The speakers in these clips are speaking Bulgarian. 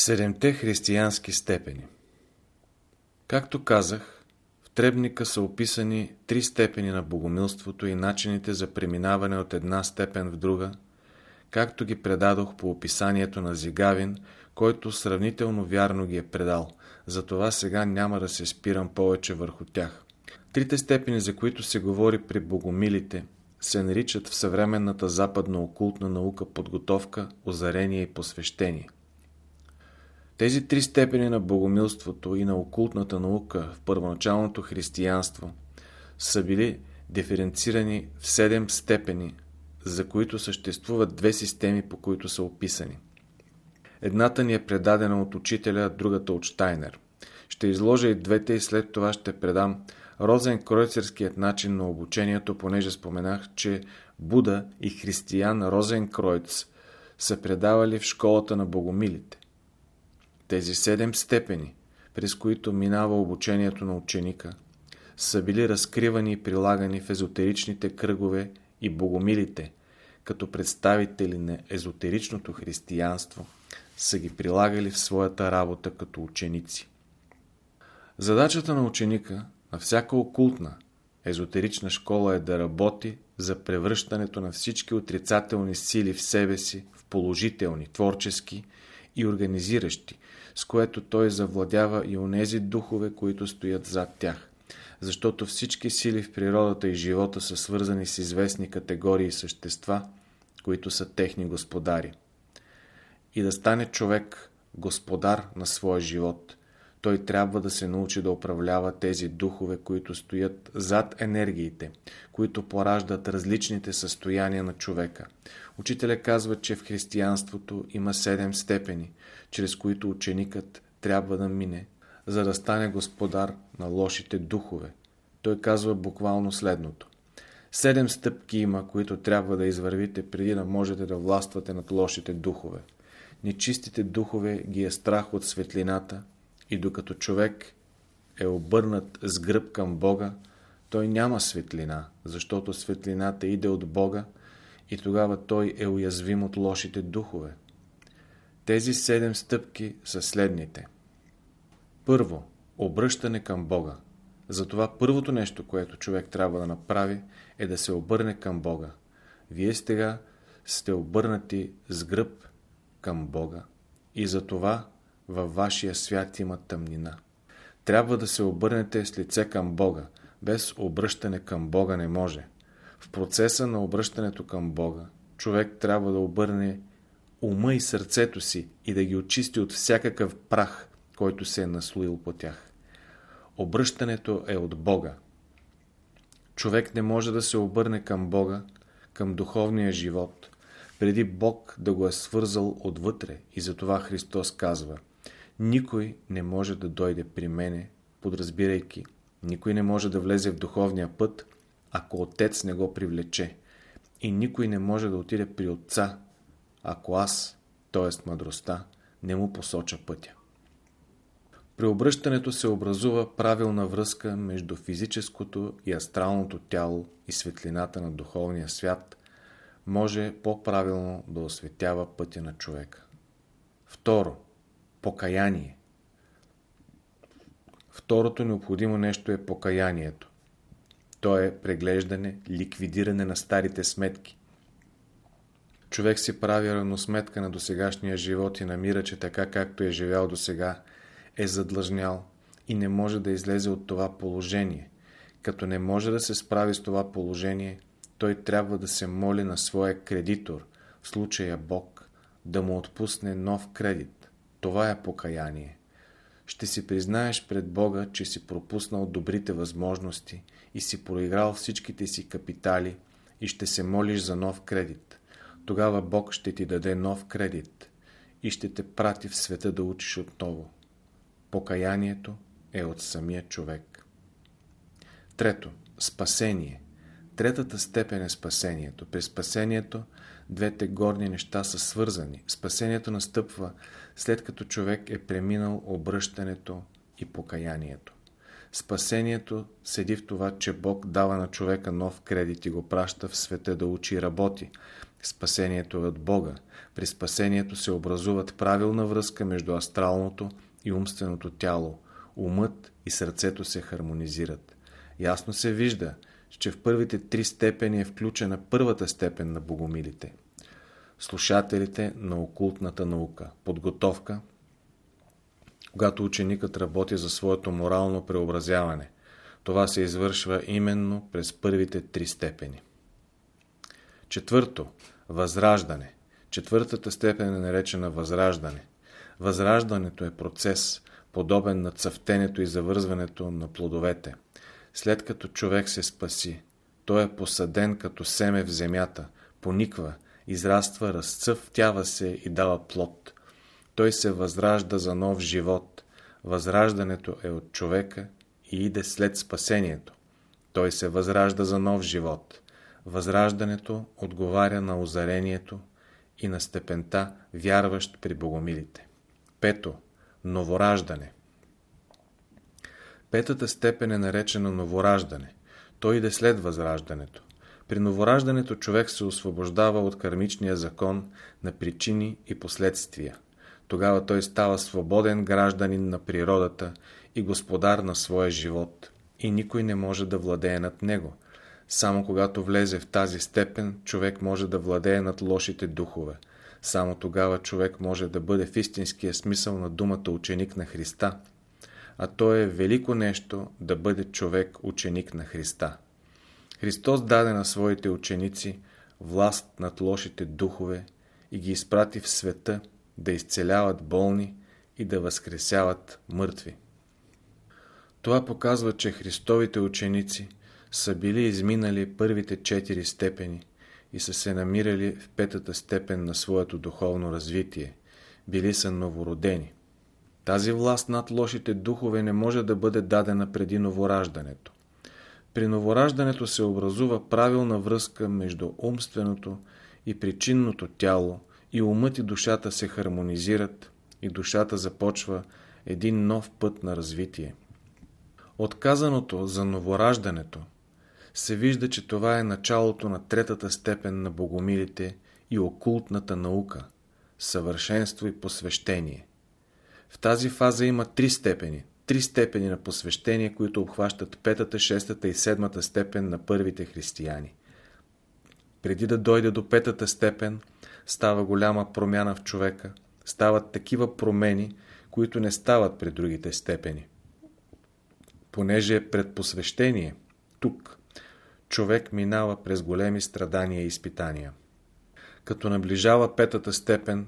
Седемте християнски степени Както казах, в Требника са описани три степени на богомилството и начините за преминаване от една степен в друга, както ги предадох по описанието на Зигавин, който сравнително вярно ги е предал. Затова сега няма да се спирам повече върху тях. Трите степени, за които се говори при богомилите, се наричат в съвременната западно-окултна наука подготовка, озарение и посвещение. Тези три степени на богомилството и на окултната наука в първоначалното християнство са били диференцирани в седем степени, за които съществуват две системи, по които са описани. Едната ни е предадена от учителя, другата от Штайнер. Ще изложа и двете и след това ще предам Розен Кройцерският начин на обучението, понеже споменах, че Буда и християн Розен Кройц са предавали в школата на богомилите. Тези седем степени, през които минава обучението на ученика, са били разкривани и прилагани в езотеричните кръгове и богомилите, като представители на езотеричното християнство, са ги прилагали в своята работа като ученици. Задачата на ученика на всяка окултна, езотерична школа е да работи за превръщането на всички отрицателни сили в себе си в положителни, творчески и организиращи, с което той завладява и онези духове, които стоят зад тях. Защото всички сили в природата и живота са свързани с известни категории същества, които са техни господари. И да стане човек господар на своя живот, той трябва да се научи да управлява тези духове, които стоят зад енергиите, които пораждат различните състояния на човека. Учителя казва, че в християнството има седем степени, чрез които ученикът трябва да мине, за да стане господар на лошите духове. Той казва буквално следното. Седем стъпки има, които трябва да извървите преди да можете да властвате над лошите духове. Нечистите духове ги е страх от светлината и докато човек е обърнат с гръб към Бога, той няма светлина, защото светлината иде от Бога и тогава той е уязвим от лошите духове. Тези седем стъпки са следните. Първо, обръщане към Бога. Затова първото нещо, което човек трябва да направи, е да се обърне към Бога. Вие сега сте обърнати с гръб към Бога и затова във вашия свят има тъмнина. Трябва да се обърнете с лице към Бога. Без обръщане към Бога не може. В процеса на обръщането към Бога, човек трябва да обърне ума и сърцето си и да ги очисти от всякакъв прах, който се е наслоил по тях. Обръщането е от Бога. Човек не може да се обърне към Бога, към духовния живот, преди Бог да го е свързал отвътре и затова Христос казва Никой не може да дойде при мене, подразбирайки, никой не може да влезе в духовния път, ако Отец не го привлече. И никой не може да отиде при Отца, ако аз, т.е. мъдростта, не му посоча пътя. При обръщането се образува правилна връзка между физическото и астралното тяло и светлината на духовния свят, може по-правилно да осветява пътя на човека. Второ, покаяние. Второто необходимо нещо е покаянието. То е преглеждане, ликвидиране на старите сметки, Човек си прави равносметка на досегашния живот и намира, че така както е живял досега, е задлъжнял и не може да излезе от това положение. Като не може да се справи с това положение, той трябва да се моли на своя кредитор, в случая Бог, да му отпусне нов кредит. Това е покаяние. Ще си признаеш пред Бога, че си пропуснал добрите възможности и си проиграл всичките си капитали и ще се молиш за нов кредит тогава Бог ще ти даде нов кредит и ще те прати в света да учиш отново. Покаянието е от самия човек. Трето. Спасение. Третата степен е спасението. При спасението двете горни неща са свързани. Спасението настъпва след като човек е преминал обръщането и покаянието. Спасението седи в това, че Бог дава на човека нов кредит и го праща в света да учи и работи, Спасението е от Бога. При спасението се образуват правилна връзка между астралното и умственото тяло. Умът и сърцето се хармонизират. Ясно се вижда, че в първите три степени е включена първата степен на богомилите. Слушателите на окултната наука. Подготовка. Когато ученикът работи за своето морално преобразяване. Това се извършва именно през първите три степени. Четвърто. Възраждане. Четвъртата степен е наречена възраждане. Възраждането е процес, подобен на цъфтенето и завързването на плодовете. След като човек се спаси, той е посаден като семе в земята, пониква, израства, разцъфтява се и дава плод. Той се възражда за нов живот. Възраждането е от човека и иде след спасението. Той се възражда за нов живот. Възраждането отговаря на озарението и на степента, вярващ при богомилите. Пето. Новораждане. Петата степен е наречена новораждане. Той иде след възраждането. При новораждането човек се освобождава от кармичния закон на причини и последствия. Тогава той става свободен гражданин на природата и господар на своя живот. И никой не може да владее над него. Само когато влезе в тази степен, човек може да владее над лошите духове. Само тогава човек може да бъде в истинския смисъл на думата ученик на Христа. А то е велико нещо да бъде човек ученик на Христа. Христос даде на своите ученици власт над лошите духове и ги изпрати в света да изцеляват болни и да възкресяват мъртви. Това показва, че Христовите ученици са били изминали първите четири степени и са се намирали в петата степен на своето духовно развитие. Били са новородени. Тази власт над лошите духове не може да бъде дадена преди новораждането. При новораждането се образува правилна връзка между умственото и причинното тяло и умът и душата се хармонизират и душата започва един нов път на развитие. Отказаното за новораждането се вижда, че това е началото на третата степен на богомилите и окултната наука – съвършенство и посвещение. В тази фаза има три степени, три степени на посвещение, които обхващат петата, шестата и седмата степен на първите християни. Преди да дойде до петата степен, става голяма промяна в човека, стават такива промени, които не стават при другите степени. Понеже е пред посвещение, тук, човек минава през големи страдания и изпитания. Като наближава петата степен,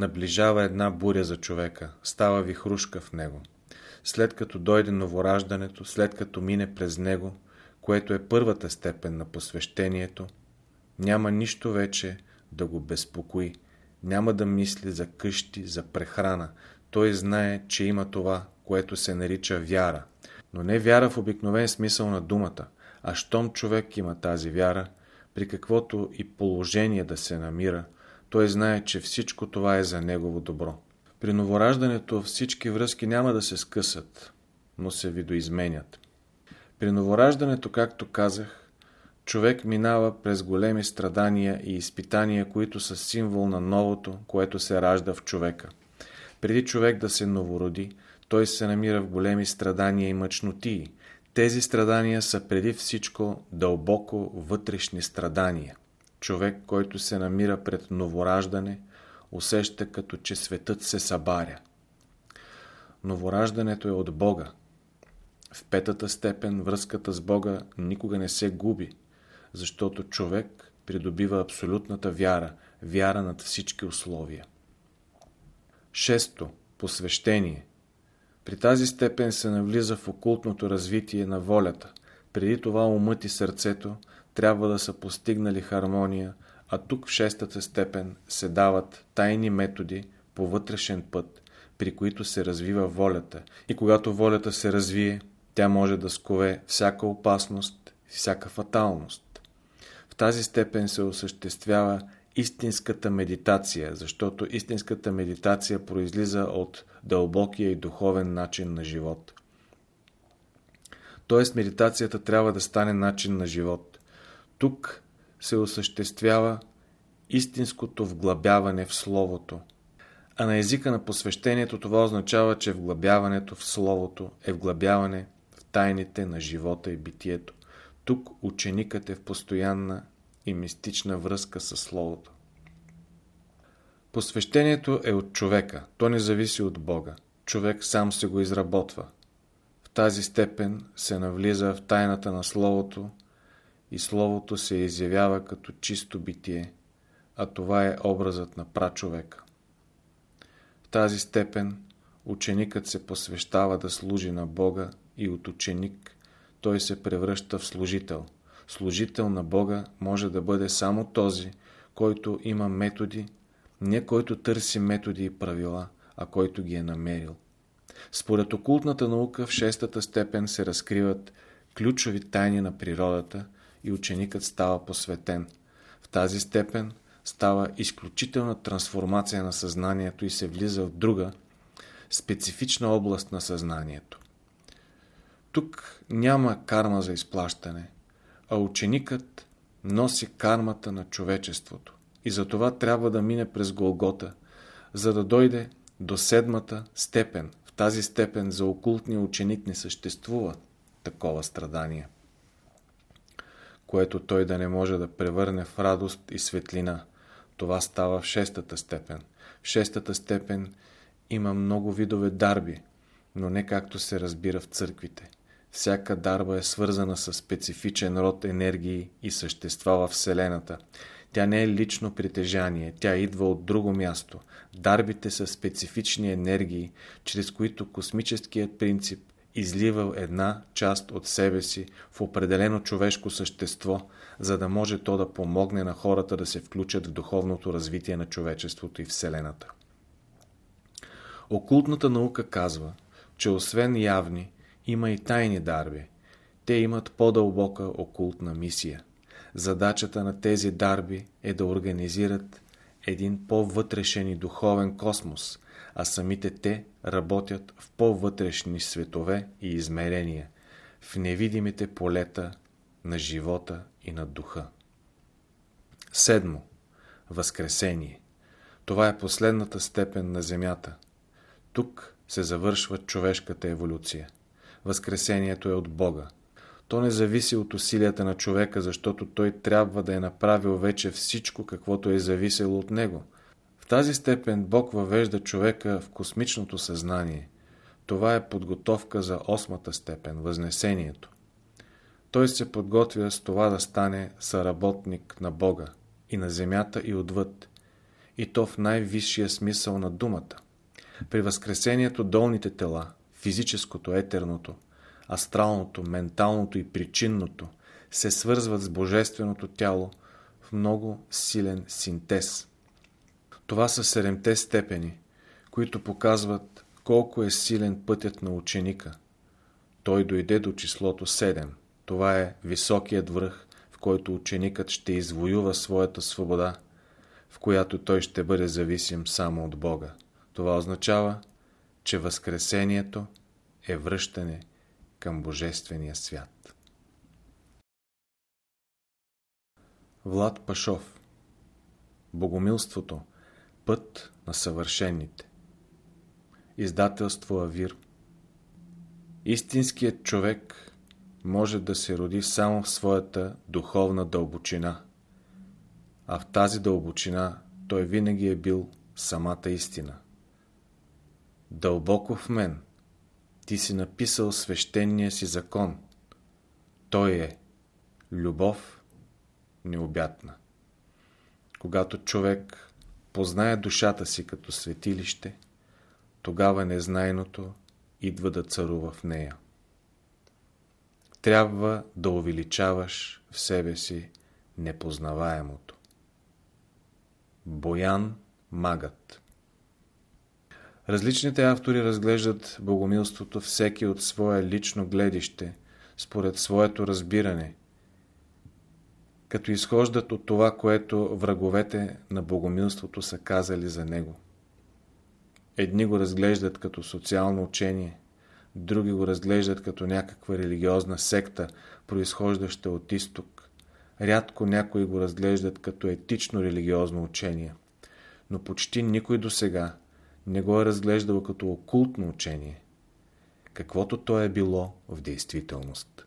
наближава една буря за човека, става вихрушка в него. След като дойде новораждането, след като мине през него, което е първата степен на посвещението, няма нищо вече да го безпокои, няма да мисли за къщи, за прехрана. Той знае, че има това, което се нарича вяра. Но не вяра в обикновен смисъл на думата, а щом човек има тази вяра, при каквото и положение да се намира, той знае, че всичко това е за негово добро. При новораждането всички връзки няма да се скъсат, но се видоизменят. При новораждането, както казах, човек минава през големи страдания и изпитания, които са символ на новото, което се ражда в човека. Преди човек да се новороди, той се намира в големи страдания и мъчнотии. Тези страдания са преди всичко дълбоко вътрешни страдания. Човек, който се намира пред новораждане, усеща като че светът се събаря. Новораждането е от Бога. В петата степен връзката с Бога никога не се губи, защото човек придобива абсолютната вяра, вяра над всички условия. Шесто. Посвещение. При тази степен се навлиза в окултното развитие на волята. Преди това умът и сърцето трябва да са постигнали хармония, а тук в шестата степен се дават тайни методи по вътрешен път, при които се развива волята. И когато волята се развие, тя може да скове всяка опасност, всяка фаталност. В тази степен се осъществява истинската медитация, защото истинската медитация произлиза от дълбокия и духовен начин на живот. Тоест медитацията трябва да стане начин на живот. Тук се осъществява истинското вглъбяване в Словото. А на езика на посвещението това означава, че вглъбяването в Словото е вглъбяване в тайните на живота и битието. Тук ученикът е в постоянна и мистична връзка с Словото. Посвещението е от човека, то не зависи от Бога. Човек сам се го изработва. В тази степен се навлиза в тайната на Словото и Словото се изявява като чисто битие, а това е образът на прачовека. В тази степен ученикът се посвещава да служи на Бога и от ученик той се превръща в служител. Служител на Бога може да бъде само този, който има методи, не който търси методи и правила, а който ги е намерил. Според окултната наука в шестата степен се разкриват ключови тайни на природата и ученикът става посветен. В тази степен става изключителна трансформация на съзнанието и се влиза в друга, специфична област на съзнанието. Тук няма карма за изплащане, а ученикът носи кармата на човечеството и затова трябва да мине през Голгота, за да дойде до седмата степен. В тази степен за окултния ученик не съществува такова страдание, което той да не може да превърне в радост и светлина. Това става в шестата степен. В шестата степен има много видове дарби, но не както се разбира в църквите. Всяка дарба е свързана с специфичен род енергии и същества в Вселената. Тя не е лично притежание, тя идва от друго място. Дарбите са специфични енергии, чрез които космическият принцип излива една част от себе си в определено човешко същество, за да може то да помогне на хората да се включат в духовното развитие на човечеството и Вселената. Окултната наука казва, че освен явни, има и тайни дарби. Те имат по-дълбока окултна мисия. Задачата на тези дарби е да организират един по-вътрешен и духовен космос, а самите те работят в по-вътрешни светове и измерения, в невидимите полета на живота и на духа. Седмо. Възкресение. Това е последната степен на Земята. Тук се завършва човешката еволюция. Възкресението е от Бога. То не зависи от усилията на човека, защото той трябва да е направил вече всичко, каквото е зависело от него. Тази степен Бог въвежда човека в космичното съзнание. Това е подготовка за осмата степен, възнесението. Той се подготвя с това да стане съработник на Бога и на земята и отвъд, и то в най-висшия смисъл на думата. При възкресението долните тела, физическото, етерното, астралното, менталното и причинното се свързват с божественото тяло в много силен синтез. Това са седемте степени, които показват колко е силен пътят на ученика. Той дойде до числото 7. Това е високият връх, в който ученикът ще извоюва своята свобода, в която той ще бъде зависим само от Бога. Това означава, че Възкресението е връщане към Божествения свят. Влад Пашов Богомилството Път на съвършените Издателство Авир Истинският човек може да се роди само в своята духовна дълбочина, а в тази дълбочина той винаги е бил самата истина. Дълбоко в мен ти си написал свещения си закон. Той е любов необятна. Когато човек познае душата си като светилище, тогава незнайното идва да царува в нея. Трябва да увеличаваш в себе си непознаваемото. Боян Магът Различните автори разглеждат богомилството всеки от свое лично гледище, според своето разбиране, като изхождат от това, което враговете на богомилството са казали за него. Едни го разглеждат като социално учение, други го разглеждат като някаква религиозна секта, произхождаща от изток, рядко някои го разглеждат като етично-религиозно учение, но почти никой до сега не го е разглеждал като окултно учение, каквото то е било в действителност.